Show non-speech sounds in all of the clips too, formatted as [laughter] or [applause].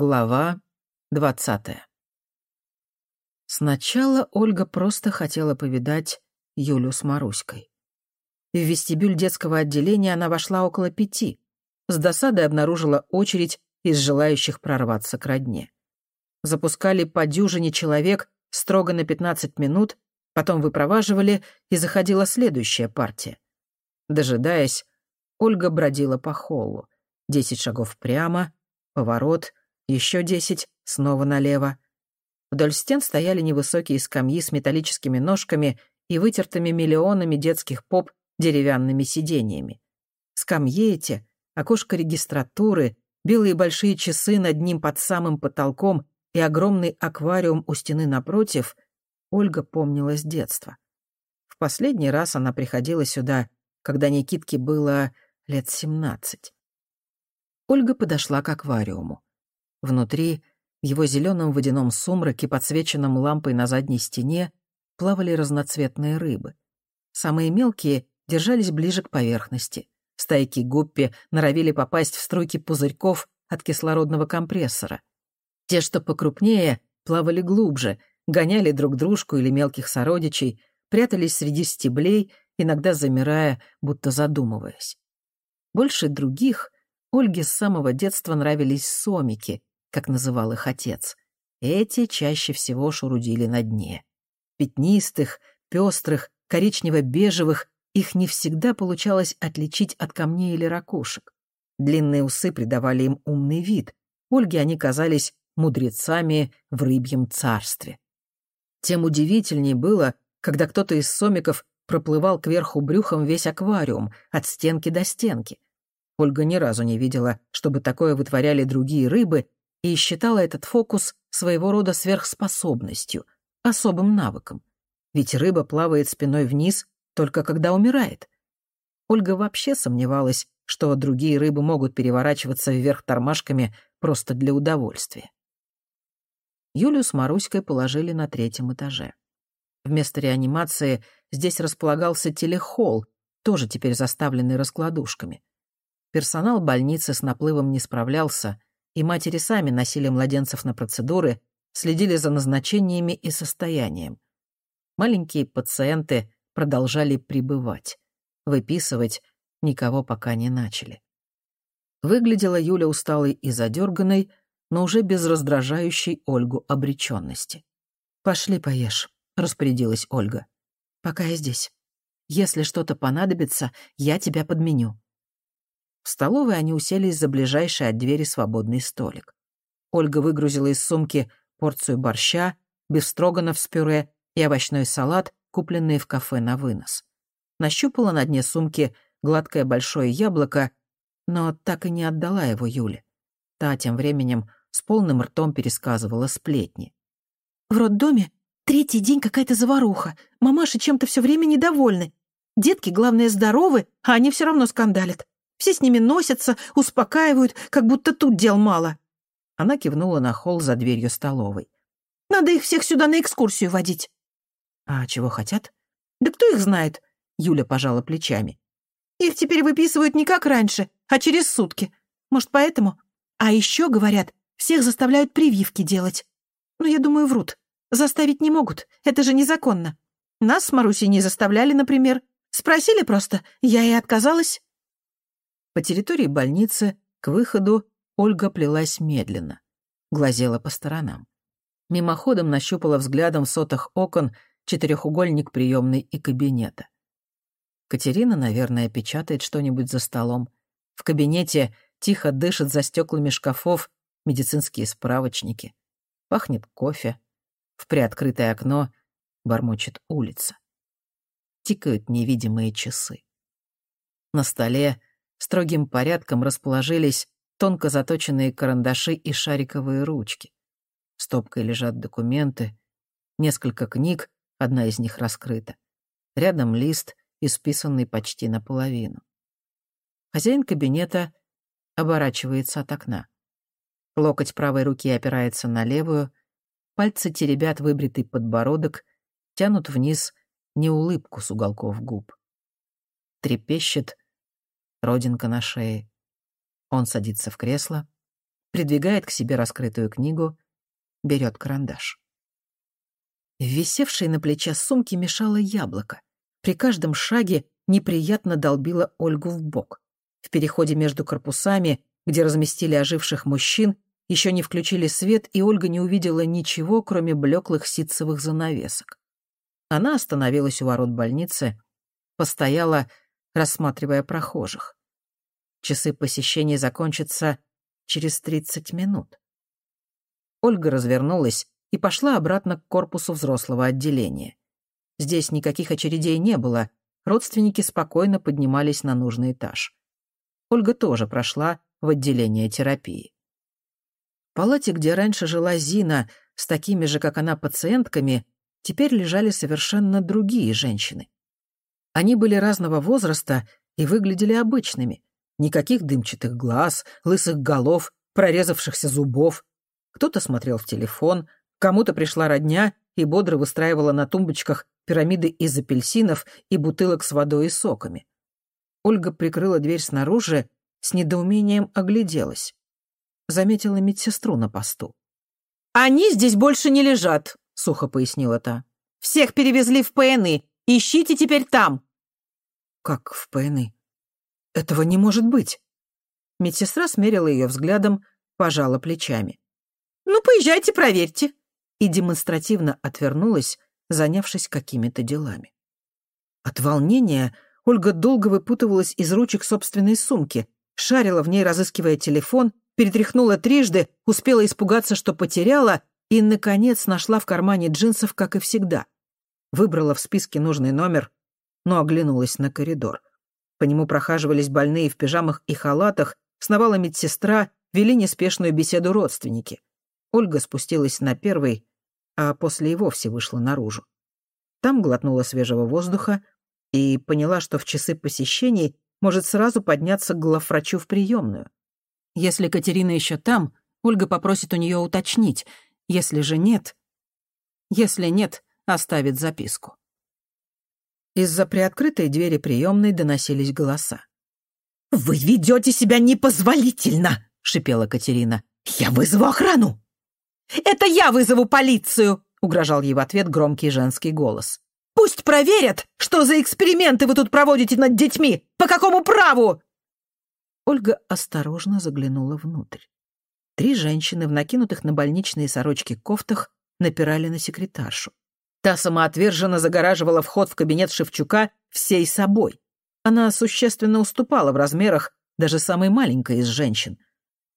Глава двадцатая. Сначала Ольга просто хотела повидать Юлю с Маруськой. В вестибюль детского отделения она вошла около пяти. С досадой обнаружила очередь из желающих прорваться к родне. Запускали по дюжине человек строго на 15 минут, потом выпроваживали, и заходила следующая партия. Дожидаясь, Ольга бродила по холлу. Десять шагов прямо, поворот — еще десять, снова налево. Вдоль стен стояли невысокие скамьи с металлическими ножками и вытертыми миллионами детских поп деревянными сиденьями. Скамьи эти, окошко регистратуры, белые большие часы над ним под самым потолком и огромный аквариум у стены напротив, Ольга помнила с детства. В последний раз она приходила сюда, когда Никитке было лет семнадцать. Ольга подошла к аквариуму. Внутри, в его зеленом водяном сумраке, подсвеченном лампой на задней стене, плавали разноцветные рыбы. Самые мелкие держались ближе к поверхности. Стайки гуппи норовили попасть в струйки пузырьков от кислородного компрессора. Те, что покрупнее, плавали глубже, гоняли друг дружку или мелких сородичей, прятались среди стеблей, иногда замирая, будто задумываясь. Больше других Ольге с самого детства нравились сомики, как называл их отец. Эти чаще всего шурудили на дне. Пятнистых, пестрых, коричнево-бежевых их не всегда получалось отличить от камней или ракушек. Длинные усы придавали им умный вид. Ольге они казались мудрецами в рыбьем царстве. Тем удивительнее было, когда кто-то из сомиков проплывал кверху брюхом весь аквариум, от стенки до стенки. Ольга ни разу не видела, чтобы такое вытворяли другие рыбы, и считала этот фокус своего рода сверхспособностью, особым навыком. Ведь рыба плавает спиной вниз только когда умирает. Ольга вообще сомневалась, что другие рыбы могут переворачиваться вверх тормашками просто для удовольствия. Юлю с Маруськой положили на третьем этаже. Вместо реанимации здесь располагался телехолл, тоже теперь заставленный раскладушками. Персонал больницы с наплывом не справлялся, и матери сами носили младенцев на процедуры, следили за назначениями и состоянием. Маленькие пациенты продолжали пребывать. Выписывать никого пока не начали. Выглядела Юля усталой и задерганной, но уже без раздражающей Ольгу обреченности. «Пошли поешь», — распорядилась Ольга. «Пока я здесь. Если что-то понадобится, я тебя подменю». В столовой они уселись за ближайший от двери свободный столик. Ольга выгрузила из сумки порцию борща, бефстроганов с пюре и овощной салат, купленные в кафе на вынос. Нащупала на дне сумки гладкое большое яблоко, но так и не отдала его Юле. Та тем временем с полным ртом пересказывала сплетни. «В роддоме третий день какая-то заваруха. Мамаши чем-то все время недовольны. Детки, главное, здоровы, а они все равно скандалят. Все с ними носятся, успокаивают, как будто тут дел мало». Она кивнула на холл за дверью столовой. «Надо их всех сюда на экскурсию водить». «А чего хотят?» «Да кто их знает?» Юля пожала плечами. «Их теперь выписывают не как раньше, а через сутки. Может, поэтому? А еще, говорят, всех заставляют прививки делать. Но я думаю, врут. Заставить не могут, это же незаконно. Нас с Марусей не заставляли, например. Спросили просто, я и отказалась». По территории больницы к выходу Ольга плелась медленно, глазела по сторонам. Мимоходом нащупала взглядом в сотах окон четырехугольник приемной и кабинета. Катерина, наверное, печатает что-нибудь за столом. В кабинете тихо дышат за стеклами шкафов медицинские справочники. Пахнет кофе. В приоткрытое окно бормочет улица. Тикают невидимые часы. На столе строгим порядком расположились тонко заточенные карандаши и шариковые ручки. Стопкой лежат документы, несколько книг, одна из них раскрыта. Рядом лист, исписанный почти наполовину. Хозяин кабинета оборачивается от окна. Локоть правой руки опирается на левую, пальцы теребят выбритый подбородок, тянут вниз не улыбку с уголков губ. Трепещет родинка на шее. Он садится в кресло, придвигает к себе раскрытую книгу, берет карандаш. В на плече сумке мешало яблоко. При каждом шаге неприятно долбила Ольгу в бок. В переходе между корпусами, где разместили оживших мужчин, еще не включили свет, и Ольга не увидела ничего, кроме блеклых ситцевых занавесок. Она остановилась у ворот больницы, постояла, рассматривая прохожих. Часы посещения закончатся через 30 минут. Ольга развернулась и пошла обратно к корпусу взрослого отделения. Здесь никаких очередей не было, родственники спокойно поднимались на нужный этаж. Ольга тоже прошла в отделение терапии. В палате, где раньше жила Зина, с такими же, как она, пациентками, теперь лежали совершенно другие женщины. Они были разного возраста и выглядели обычными. Никаких дымчатых глаз, лысых голов, прорезавшихся зубов. Кто-то смотрел в телефон, кому-то пришла родня и бодро выстраивала на тумбочках пирамиды из апельсинов и бутылок с водой и соками. Ольга прикрыла дверь снаружи, с недоумением огляделась. Заметила медсестру на посту. «Они здесь больше не лежат», — сухо пояснила та. «Всех перевезли в ПНИ. Ищите теперь там». «Как в ПНИ? Этого не может быть». Медсестра смерила ее взглядом, пожала плечами. «Ну, поезжайте, проверьте». И демонстративно отвернулась, занявшись какими-то делами. От волнения Ольга долго выпутывалась из ручек собственной сумки, шарила в ней, разыскивая телефон, перетряхнула трижды, успела испугаться, что потеряла, и, наконец, нашла в кармане джинсов, как и всегда. Выбрала в списке нужный номер, но оглянулась на коридор. По нему прохаживались больные в пижамах и халатах, сновала медсестра, вели неспешную беседу родственники. Ольга спустилась на первый, а после и вовсе вышла наружу. Там глотнула свежего воздуха и поняла, что в часы посещений может сразу подняться к главврачу в приемную. Если Катерина еще там, Ольга попросит у нее уточнить. Если же нет... Если нет, оставит записку. Из-за приоткрытой двери приемной доносились голоса. «Вы ведете себя непозволительно!» — шипела Катерина. «Я вызову охрану!» «Это я вызову полицию!» — угрожал ей в ответ громкий женский голос. «Пусть проверят, что за эксперименты вы тут проводите над детьми! По какому праву?» Ольга осторожно заглянула внутрь. Три женщины в накинутых на больничные сорочки кофтах напирали на секретаршу. Та самоотверженно загораживала вход в кабинет Шевчука всей собой. Она существенно уступала в размерах даже самой маленькой из женщин.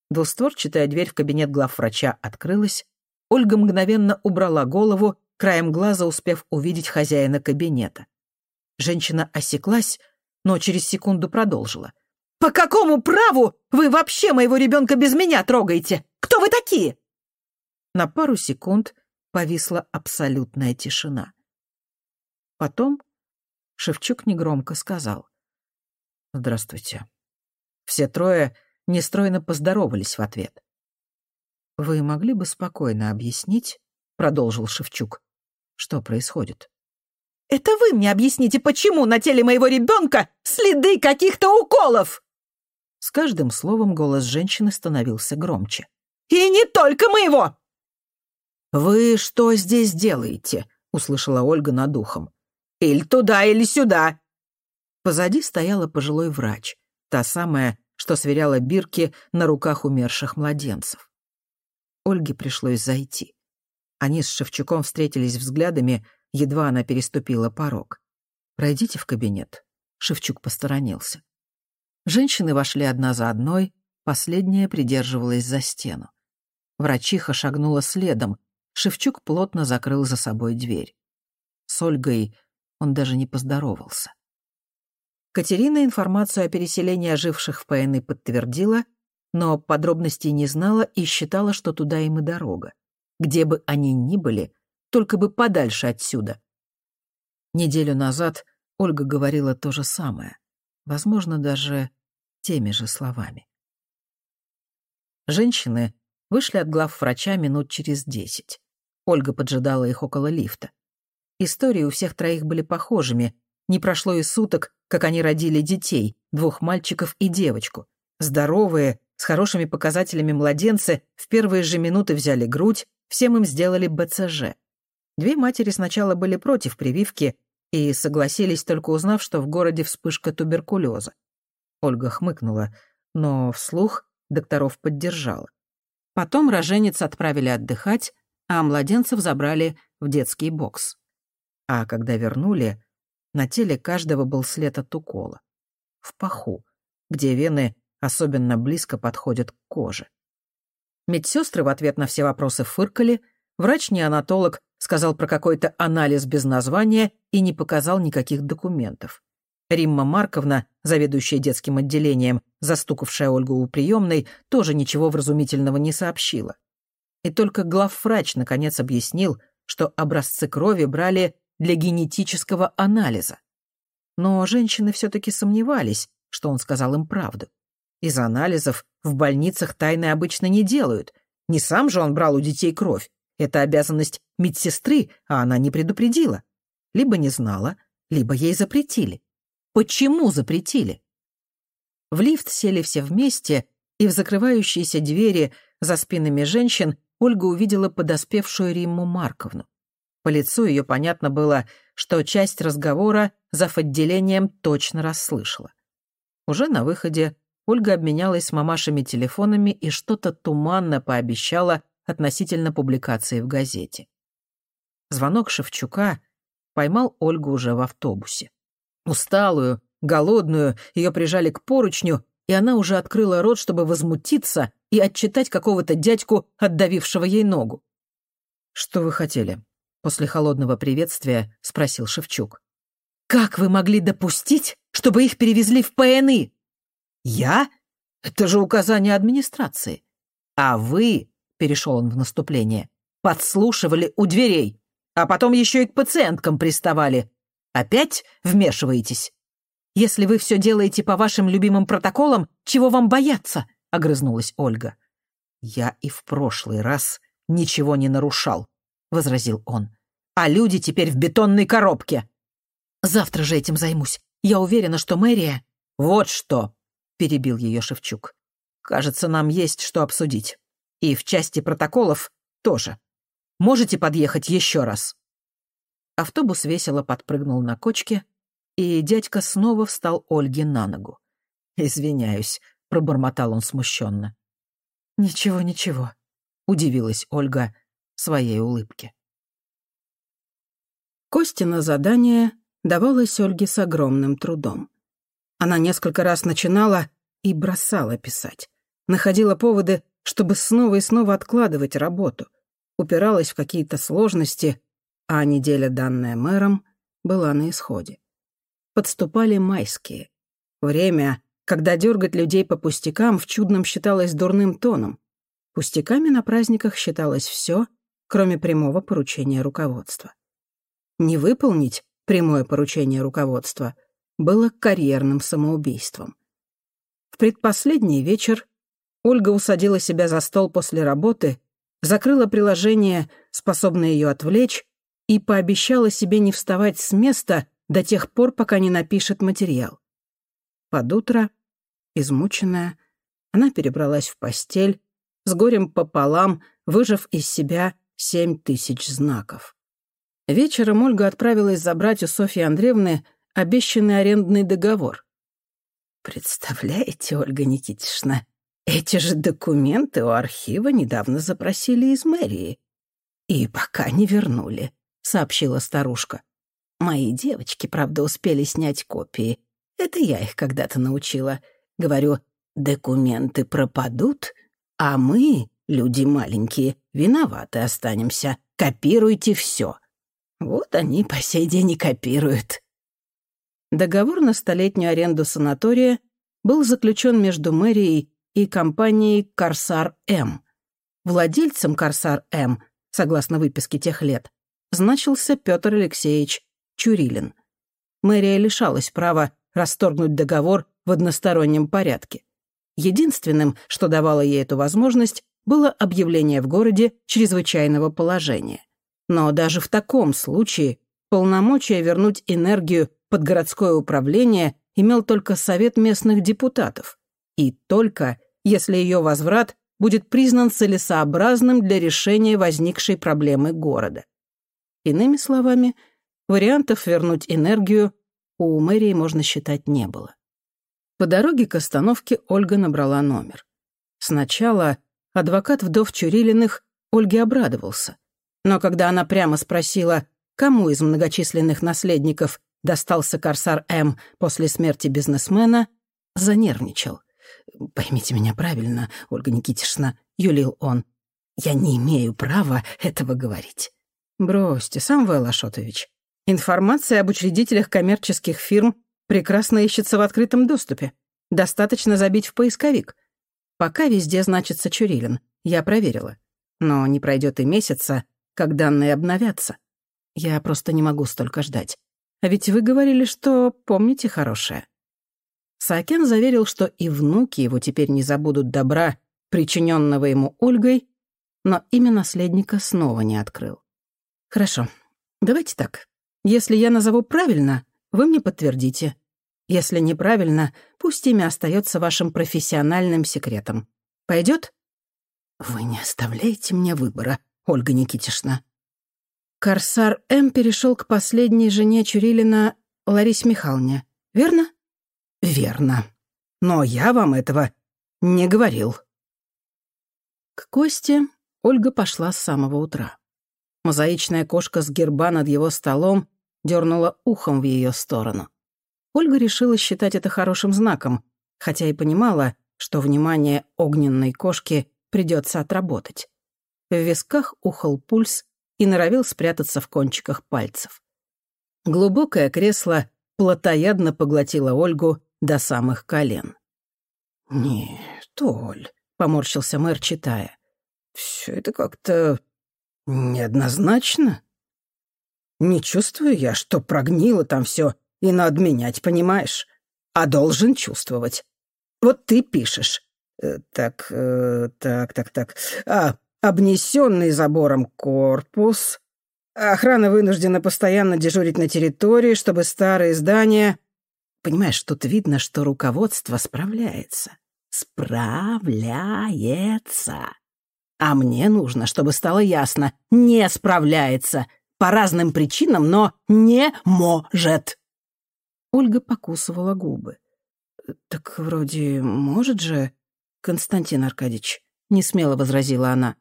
Двустворчатая дверь в кабинет главврача открылась. Ольга мгновенно убрала голову, краем глаза успев увидеть хозяина кабинета. Женщина осеклась, но через секунду продолжила. «По какому праву вы вообще моего ребенка без меня трогаете? Кто вы такие?» На пару секунд повисла абсолютная тишина. Потом Шевчук негромко сказал. «Здравствуйте». Все трое нестройно поздоровались в ответ. «Вы могли бы спокойно объяснить, — продолжил Шевчук, — что происходит?» «Это вы мне объясните, почему на теле моего ребенка следы каких-то уколов?» С каждым словом голос женщины становился громче. «И не только моего!» «Вы что здесь делаете?» — услышала Ольга над ухом. «Или туда, или сюда!» Позади стояла пожилой врач, та самая, что сверяла бирки на руках умерших младенцев. Ольге пришлось зайти. Они с Шевчуком встретились взглядами, едва она переступила порог. «Пройдите в кабинет». Шевчук посторонился. Женщины вошли одна за одной, последняя придерживалась за стену. Врачиха шагнула следом, Шевчук плотно закрыл за собой дверь. С Ольгой он даже не поздоровался. Катерина информацию о переселении оживших в ПНИ подтвердила, но подробностей не знала и считала, что туда им и дорога. Где бы они ни были, только бы подальше отсюда. Неделю назад Ольга говорила то же самое возможно, даже теми же словами. Женщины вышли от глав врача минут через десять. Ольга поджидала их около лифта. Истории у всех троих были похожими. Не прошло и суток, как они родили детей, двух мальчиков и девочку. Здоровые, с хорошими показателями младенцы в первые же минуты взяли грудь, всем им сделали БЦЖ. Две матери сначала были против прививки и согласились, только узнав, что в городе вспышка туберкулеза. Ольга хмыкнула, но вслух докторов поддержала. Потом роженец отправили отдыхать, а младенцев забрали в детский бокс. А когда вернули, на теле каждого был след от укола. В паху, где вены особенно близко подходят к коже. Медсестры в ответ на все вопросы фыркали, врач-неонатолог сказал про какой-то анализ без названия и не показал никаких документов. Римма Марковна, заведующая детским отделением, застукавшая Ольгу у приемной, тоже ничего вразумительного не сообщила. И только главврач наконец объяснил, что образцы крови брали для генетического анализа. Но женщины все-таки сомневались, что он сказал им правду. Из анализов в больницах тайны обычно не делают. Не сам же он брал у детей кровь. Это обязанность медсестры, а она не предупредила. Либо не знала, либо ей запретили. Почему запретили? В лифт сели все вместе, и в закрывающиеся двери за спинами женщин Ольга увидела подоспевшую Римму Марковну. По лицу ее понятно было, что часть разговора зав. отделением точно расслышала. Уже на выходе Ольга обменялась с мамашами телефонами и что-то туманно пообещала относительно публикации в газете. Звонок Шевчука поймал Ольгу уже в автобусе. Усталую, голодную, ее прижали к поручню, и она уже открыла рот, чтобы возмутиться и отчитать какого-то дядьку, отдавившего ей ногу. «Что вы хотели?» — после холодного приветствия спросил Шевчук. «Как вы могли допустить, чтобы их перевезли в ПНИ?» «Я? Это же указание администрации. А вы, — перешел он в наступление, — подслушивали у дверей, а потом еще и к пациенткам приставали. Опять вмешиваетесь? Если вы все делаете по вашим любимым протоколам, чего вам бояться?» — огрызнулась Ольга. «Я и в прошлый раз ничего не нарушал», — возразил он. «А люди теперь в бетонной коробке». «Завтра же этим займусь. Я уверена, что мэрия...» «Вот что!» перебил ее Шевчук. «Кажется, нам есть что обсудить. И в части протоколов тоже. Можете подъехать еще раз?» Автобус весело подпрыгнул на кочке, и дядька снова встал Ольге на ногу. «Извиняюсь», — пробормотал он смущенно. «Ничего, ничего», — удивилась Ольга своей улыбке. Костина задание давалось Ольге с огромным трудом. Она несколько раз начинала и бросала писать. Находила поводы, чтобы снова и снова откладывать работу. Упиралась в какие-то сложности, а неделя, данная мэром, была на исходе. Подступали майские. Время, когда дергать людей по пустякам в чудном считалось дурным тоном. Пустяками на праздниках считалось все, кроме прямого поручения руководства. Не выполнить прямое поручение руководства — было карьерным самоубийством. В предпоследний вечер Ольга усадила себя за стол после работы, закрыла приложение, способное ее отвлечь, и пообещала себе не вставать с места до тех пор, пока не напишет материал. Под утро, измученная, она перебралась в постель, с горем пополам, выжав из себя семь тысяч знаков. Вечером Ольга отправилась забрать у Софьи Андреевны обещанный арендный договор. Представляете, Ольга Никитична, эти же документы у архива недавно запросили из мэрии. И пока не вернули, сообщила старушка. Мои девочки, правда, успели снять копии. Это я их когда-то научила. Говорю, документы пропадут, а мы, люди маленькие, виноваты останемся. Копируйте все. Вот они по сей день и копируют. Договор на столетнюю аренду санатория был заключен между мэрией и компанией «Корсар-М». Владельцем «Корсар-М», согласно выписке тех лет, значился Петр Алексеевич Чурилин. Мэрия лишалась права расторгнуть договор в одностороннем порядке. Единственным, что давало ей эту возможность, было объявление в городе чрезвычайного положения. Но даже в таком случае полномочия вернуть энергию под городское управление имел только совет местных депутатов. И только если ее возврат будет признан целесообразным для решения возникшей проблемы города. Иными словами, вариантов вернуть энергию у мэрии, можно считать, не было. По дороге к остановке Ольга набрала номер. Сначала адвокат вдов Чурилиных Ольге обрадовался. Но когда она прямо спросила, кому из многочисленных наследников достался Корсар М после смерти бизнесмена, занервничал. «Поймите меня правильно, Ольга Никитишна», — юлил он. «Я не имею права этого говорить». «Бросьте, Самвел Ашотович. Информация об учредителях коммерческих фирм прекрасно ищется в открытом доступе. Достаточно забить в поисковик. Пока везде значится Чурилин. Я проверила. Но не пройдет и месяца, как данные обновятся. Я просто не могу столько ждать. А ведь вы говорили, что помните хорошее. Саакен заверил, что и внуки его теперь не забудут добра, причиненного ему Ольгой, но имя наследника снова не открыл. «Хорошо, давайте так. Если я назову правильно, вы мне подтвердите. Если неправильно, пусть имя остается вашим профессиональным секретом. Пойдет? Вы не оставляете мне выбора, Ольга Никитишна. Корсар М перешел к последней жене Чурилина Ларисе Михайловне, верно? Верно. Но я вам этого не говорил. К Косте Ольга пошла с самого утра. Мозаичная кошка с герба над его столом дернула ухом в ее сторону. Ольга решила считать это хорошим знаком, хотя и понимала, что внимание огненной кошки придется отработать. В висках ухал пульс и норовил спрятаться в кончиках пальцев. Глубокое кресло плотоядно поглотило Ольгу до самых колен. «Нет, Оль», — поморщился мэр, читая, — «все это как-то неоднозначно. Не чувствую я, что прогнило там все и надо менять, понимаешь? А должен чувствовать. Вот ты пишешь. Э, так, э, так, так, так. А, обнесенный забором корпус. Охрана вынуждена постоянно дежурить на территории, чтобы старые здания... Понимаешь, тут видно, что руководство справляется. Справляется. А мне нужно, чтобы стало ясно, не справляется. По разным причинам, но не может. Ольга покусывала губы. «Так вроде может же, Константин Аркадьевич», — несмело возразила она.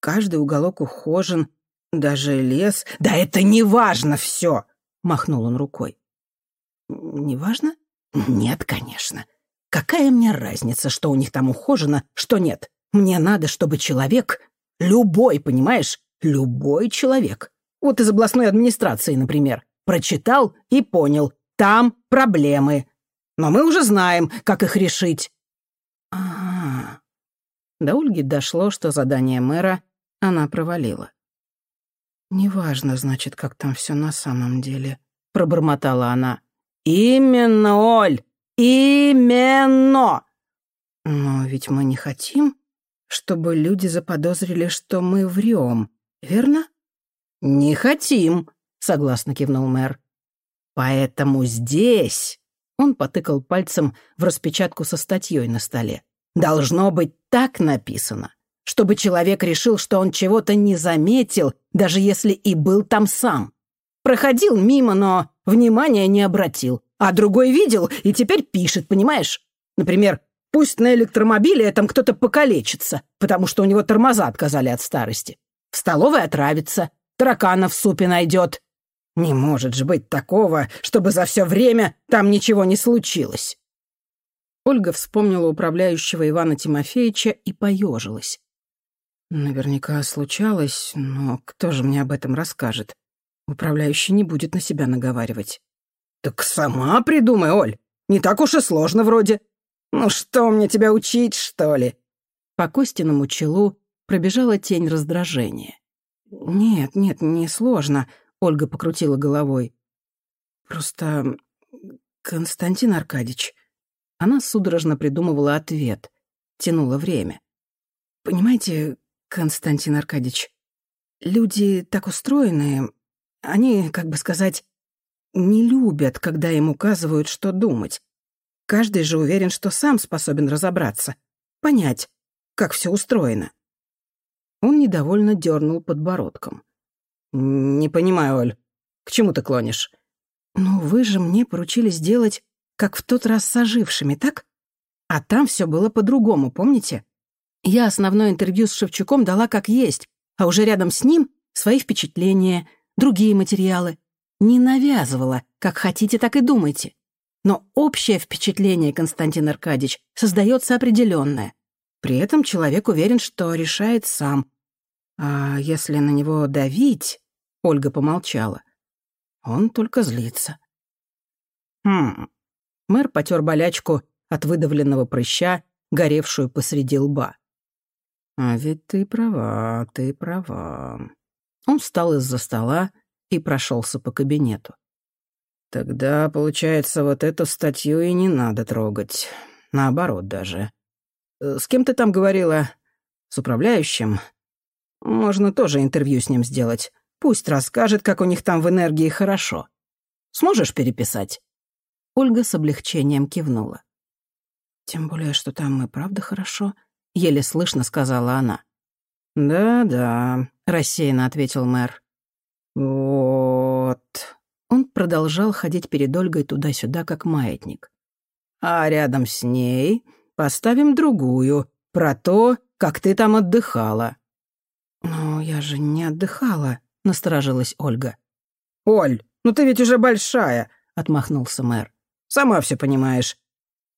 «Каждый уголок ухожен, даже лес...» «Да это не важно все!» — махнул он рукой. «Не важно?» «Нет, конечно. Какая мне разница, что у них там ухожено, что нет? Мне надо, чтобы человек, любой, понимаешь, любой человек, вот из областной администрации, например, прочитал и понял, там проблемы. Но мы уже знаем, как их решить». «Ага». До Ольги дошло, что задание мэра она провалила. «Неважно, значит, как там все на самом деле», — пробормотала она. «Именно, Оль! Именно!» «Но ведь мы не хотим, чтобы люди заподозрили, что мы врем, верно?» «Не хотим», — согласно кивнул мэр. Поэтому здесь...» Он потыкал пальцем в распечатку со статьей на столе. «Должно быть так написано, чтобы человек решил, что он чего-то не заметил, даже если и был там сам. Проходил мимо, но внимания не обратил. А другой видел и теперь пишет, понимаешь? Например, пусть на электромобиле этом кто-то покалечится, потому что у него тормоза отказали от старости. В столовой отравится, таракана в супе найдет, не может же быть такого, чтобы за все время там ничего не случилось. Ольга вспомнила управляющего Ивана Тимофеевича и поежилась. Наверняка случалось, но кто же мне об этом расскажет? Управляющий не будет на себя наговаривать. Так сама придумай, Оль. Не так уж и сложно вроде. Ну что мне тебя учить, что ли? По Костиному челу пробежала тень раздражения. Нет, нет, не сложно. Ольга покрутила головой. «Просто... Константин Аркадьевич...» Она судорожно придумывала ответ, тянула время. «Понимаете, Константин Аркадьевич, люди так устроены, они, как бы сказать, не любят, когда им указывают, что думать. Каждый же уверен, что сам способен разобраться. понять, как все устроено». Он недовольно дернул подбородком. «Не понимаю, Оль, к чему ты клонишь?» «Ну, вы же мне поручили сделать, как в тот раз с ожившими, так? А там все было по-другому, помните? Я основное интервью с Шевчуком дала как есть, а уже рядом с ним свои впечатления, другие материалы. Не навязывала, как хотите, так и думайте. Но общее впечатление, Константин Аркадьевич, создается определенное. При этом человек уверен, что решает сам. А если на него давить, Ольга помолчала, он только злится. Хм. Мэр потер болячку от выдавленного прыща, горевшую посреди лба. «А ведь ты права, ты права». Он встал из-за стола и прошелся по кабинету. «Тогда, получается, вот эту статью и не надо трогать. Наоборот даже. Э, с кем ты там говорила? С управляющим? Можно тоже интервью с ним сделать. Пусть расскажет, как у них там в энергии хорошо. Сможешь переписать?» Ольга с облегчением кивнула. «Тем более, что там и правда хорошо», — еле слышно сказала она. «Да-да», — рассеянно ответил мэр. «Вот...» Он продолжал ходить перед Ольгой туда-сюда, как маятник. «А рядом с ней поставим другую, про то, как ты там отдыхала». «Но я же не отдыхала», — насторожилась Ольга. «Оль, ну ты ведь уже большая», — отмахнулся мэр. «Сама все понимаешь.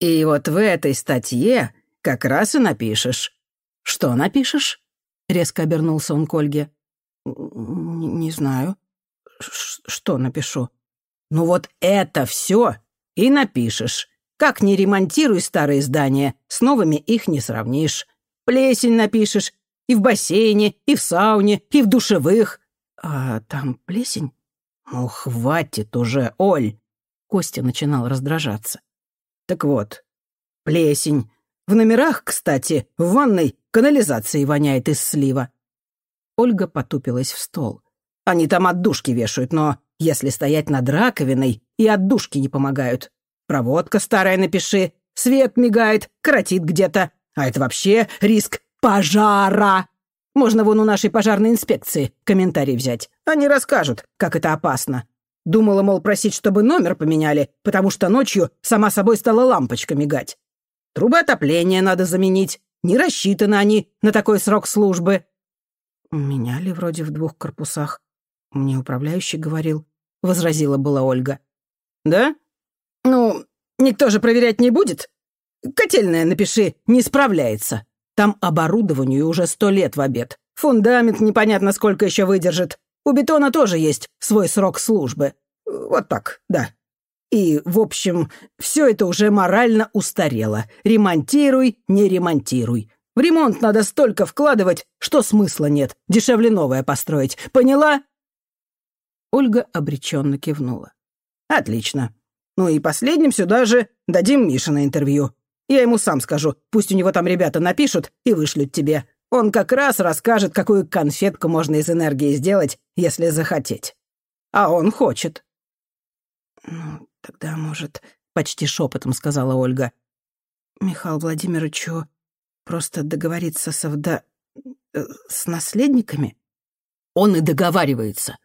И вот в этой статье как раз и напишешь». «Что напишешь?» — резко обернулся он к Ольге. «Не знаю. Что напишу?» «Ну вот это все и напишешь. Как не ремонтируй старые здания, с новыми их не сравнишь. Плесень напишешь, и в бассейне, и в сауне, и в душевых. А там плесень? Ну, хватит уже, Оль. Костя начинал раздражаться. Так вот, плесень. В номерах, кстати, в ванной канализацией воняет из слива. Ольга потупилась в стол. Они там отдушки вешают, но если стоять над раковиной, и отдушки не помогают. Проводка старая напиши, свет мигает, коротит где-то. А это вообще риск пожара. Можно вон у нашей пожарной инспекции комментарий взять. Они расскажут, как это опасно. Думала, мол, просить, чтобы номер поменяли, потому что ночью сама собой стала лампочка мигать. Трубы отопления надо заменить. Не рассчитаны они на такой срок службы. Меняли вроде в двух корпусах. Мне управляющий говорил. Возразила была Ольга. Да? Ну, никто же проверять не будет. Котельная, напиши, не справляется. Там оборудованию уже сто лет в обед. Фундамент непонятно сколько еще выдержит. У бетона тоже есть свой срок службы. Вот так, да. И, в общем, все это уже морально устарело. Ремонтируй, не ремонтируй. В ремонт надо столько вкладывать, что смысла нет. Дешевле новое построить. Поняла?» Ольга обреченно кивнула. «Отлично. Ну и последним сюда же дадим Мише на интервью. Я ему сам скажу, пусть у него там ребята напишут и вышлют тебе. Он как раз расскажет, какую конфетку можно из энергии сделать, если захотеть. А он хочет». «Ну, тогда, может...» — почти шепотом сказала Ольга. «Михаил Владимировичу просто договориться со вда... Э, с наследниками?» «Он и договаривается».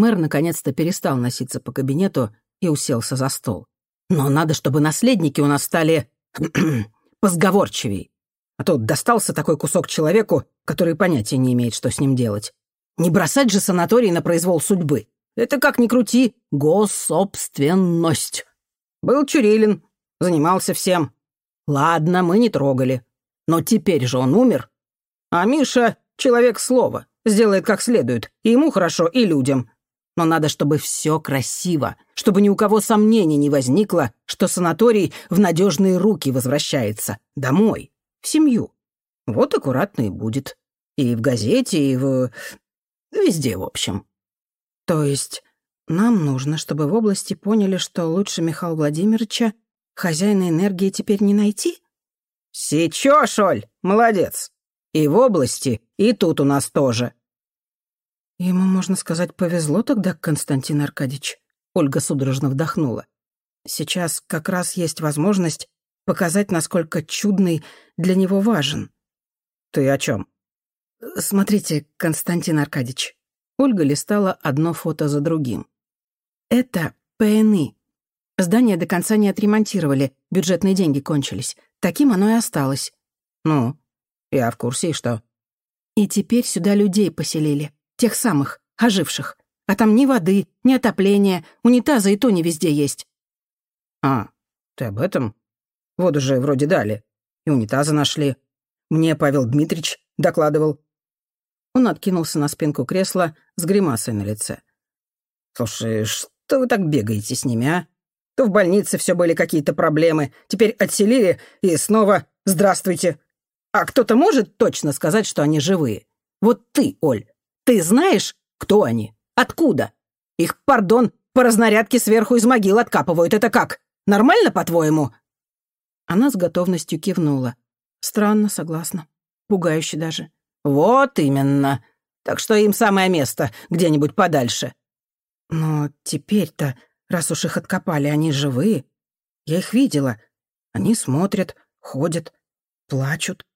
Мэр наконец-то перестал носиться по кабинету и уселся за стол. «Но надо, чтобы наследники у нас стали [clears throat] позговорчивей. А то достался такой кусок человеку, который понятия не имеет, что с ним делать. Не бросать же санаторий на произвол судьбы. Это, как ни крути, госсобственность. Был Чурилин, занимался всем. Ладно, мы не трогали. Но теперь же он умер. А Миша — человек слова, сделает как следует. И ему хорошо, и людям но надо, чтобы все красиво, чтобы ни у кого сомнений не возникло, что санаторий в надежные руки возвращается, домой, в семью. Вот аккуратно и будет. И в газете, и в... везде, в общем. То есть нам нужно, чтобы в области поняли, что лучше Михаила Владимировича хозяина энергии теперь не найти? Сечешь, Оль, молодец. И в области, и тут у нас тоже. «Ему, можно сказать, повезло тогда, Константин Аркадьевич?» Ольга судорожно вдохнула. «Сейчас как раз есть возможность показать, насколько чудный для него важен. Ты о чем? Смотрите, Константин Аркадьевич. Ольга листала одно фото за другим. Это ПНИ. Здание до конца не отремонтировали, бюджетные деньги кончились. Таким оно и осталось. Ну, я в курсе, и что? И теперь сюда людей поселили. Тех самых, оживших. А там ни воды, ни отопления, унитазы и то не везде есть. А, ты об этом? Воду же вроде дали. И унитазы нашли. Мне Павел Дмитрич докладывал. Он откинулся на спинку кресла с гримасой на лице. «Слушай, что вы так бегаете с ними, а? То в больнице все были какие-то проблемы, теперь отселили и снова «здравствуйте». А кто-то может точно сказать, что они живые? Вот ты, Оль, ты знаешь, кто они? Откуда? Их, пардон, по разнарядке сверху из могил откапывают. Это как? Нормально, по-твоему?» Она с готовностью кивнула. Странно, согласна. Пугающе даже. «Вот именно. Так что им самое место, где-нибудь подальше». «Но теперь-то, раз уж их откопали, они живые. Я их видела. Они смотрят, ходят, плачут.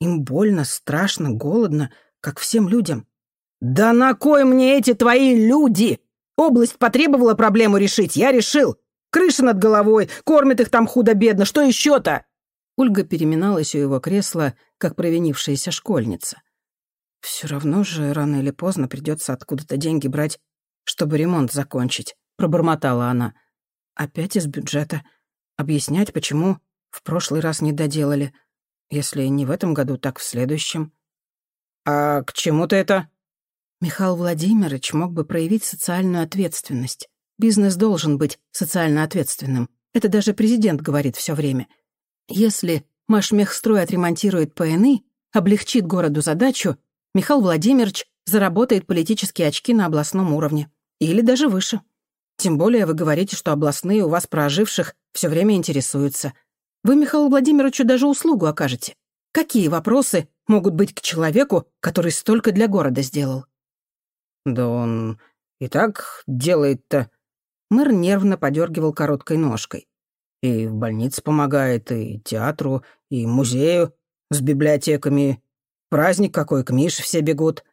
Им больно, страшно, голодно, как всем людям». «Да на кой мне эти твои люди? Область потребовала проблему решить, я решил. Крыша над головой, кормит их там худо-бедно, что еще-то?» Ольга переминалась у его кресла, как провинившаяся школьница. «Все равно же рано или поздно придется откуда-то деньги брать, чтобы ремонт закончить», — пробормотала она. «Опять из бюджета. Объяснять, почему в прошлый раз не доделали. Если не в этом году, так в следующем». «А к чему ты это?» Михаил Владимирович мог бы проявить социальную ответственность. Бизнес должен быть социально ответственным. Это даже президент говорит все время — если Машмехстрой отремонтирует ПНИ, облегчит городу задачу, Михаил Владимирович заработает политические очки на областном уровне. Или даже выше. Тем более вы говорите, что областные у вас проживших все время интересуются. Вы Михаилу Владимировичу даже услугу окажете. Какие вопросы могут быть к человеку, который столько для города сделал? Да он и так делает-то. Мэр нервно подергивал короткой ножкой. И в больнице помогает, и театру, и музею с библиотеками. Праздник какой, к Мише все бегут.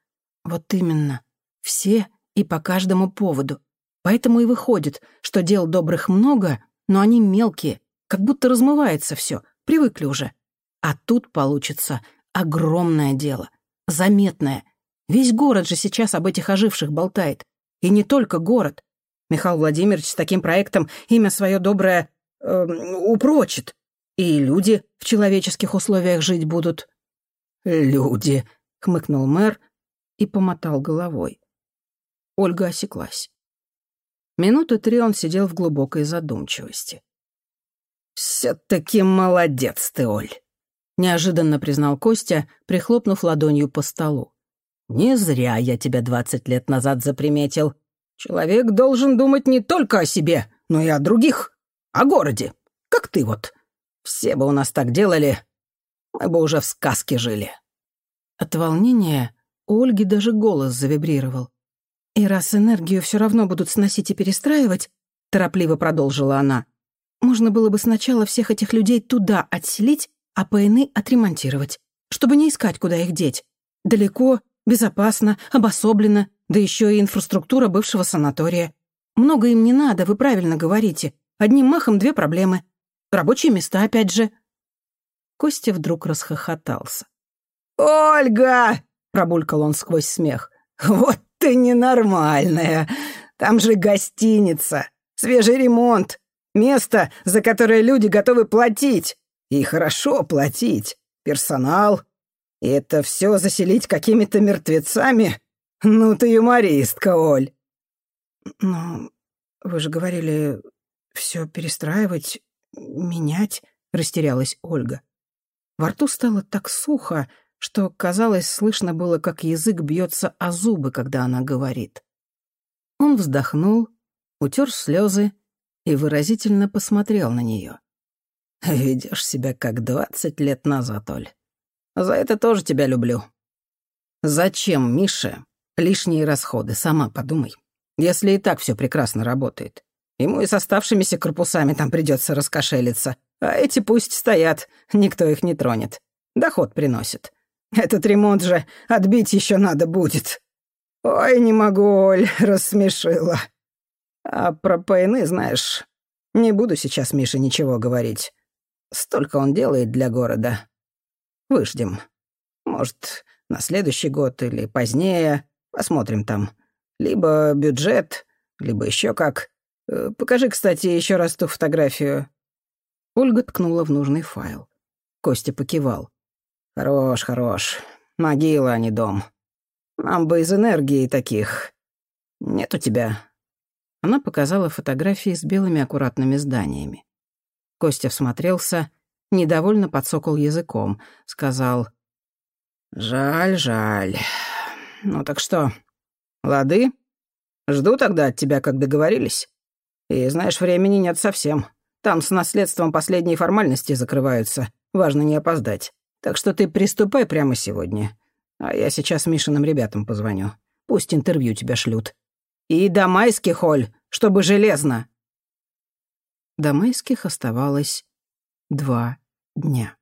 Вот именно. Все и по каждому поводу. Поэтому и выходит, что дел добрых много, но они мелкие, как будто размывается все, привыкли уже. А тут получится огромное дело, заметное. Весь город же сейчас об этих оживших болтает. И не только город. Михаил Владимирович с таким проектом имя свое доброе э, упрочит, и люди в человеческих условиях жить будут». «Люди», — хмыкнул мэр и помотал головой. Ольга осеклась. Минуты три он сидел в глубокой задумчивости. «Все-таки молодец ты, Оль», — неожиданно признал Костя, прихлопнув ладонью по столу. «Не зря я тебя двадцать лет назад заприметил. Человек должен думать не только о себе, но и о других о городе, как ты вот. Все бы у нас так делали, мы бы уже в сказке жили». От волнения у Ольги даже голос завибрировал. «И раз энергию все равно будут сносить и перестраивать», — торопливо продолжила она, «можно было бы сначала всех этих людей туда отселить, а ПНИ отремонтировать, чтобы не искать, куда их деть. Далеко, безопасно, обособленно, да еще и инфраструктура бывшего санатория. Много им не надо, вы правильно говорите. Одним махом две проблемы. Рабочие места опять же». Костя вдруг расхохотался. «Ольга!» — пробулькал он сквозь смех. «Вот ты ненормальная! Там же гостиница, свежий ремонт, место, за которое люди готовы платить. И хорошо платить. Персонал. Это все заселить какими-то мертвецами? Ну ты юмористка, Оль!» «Но вы же говорили, все перестраивать, менять?» — растерялась Ольга. Во рту стало так сухо, что, казалось, слышно было, как язык бьется о зубы, когда она говорит. Он вздохнул, утер слезы и выразительно посмотрел на нее. «Ведешь себя как двадцать лет назад, Оль. За это тоже тебя люблю. Зачем, Миша, лишние расходы, сама подумай, если и так все прекрасно работает. Ему и с оставшимися корпусами там придется раскошелиться. А эти пусть стоят, никто их не тронет. Доход приносит. Этот ремонт же отбить еще надо будет. Ой, не могу, Оль, [laughs] рассмешила. А про ПНы, знаешь, не буду сейчас Мише ничего говорить. Столько он делает для города. Выждем. Может, на следующий год или позднее. Посмотрим там. Либо бюджет, либо еще как. Э, покажи, кстати, еще раз ту фотографию. Ольга ткнула в нужный файл. Костя покивал. «Хорош, хорош. Могила, а не дом. Нам бы из энергии таких. Нет у тебя». Она показала фотографии с белыми аккуратными зданиями. Костя всмотрелся, недовольно подсокал языком, сказал «Жаль, жаль. Ну так что, лады? Жду тогда от тебя, как договорились. И знаешь, времени нет совсем. Там с наследством последние формальности закрываются. Важно не опоздать. Так что ты приступай прямо сегодня. А я сейчас Мишиным ребятам позвоню. Пусть интервью тебя шлют. И до майских, Оль, чтобы железно. До майских оставалось два дня.